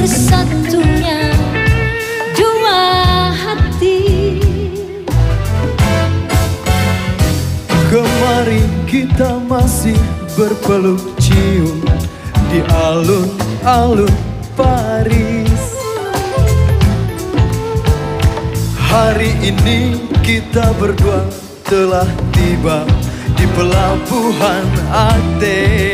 bersatunya. Dua hati. Kemarin kita masih berpeluk cium di alun-alun Paris. Hari ini kita berdua telah tiba di pelabuhan Athena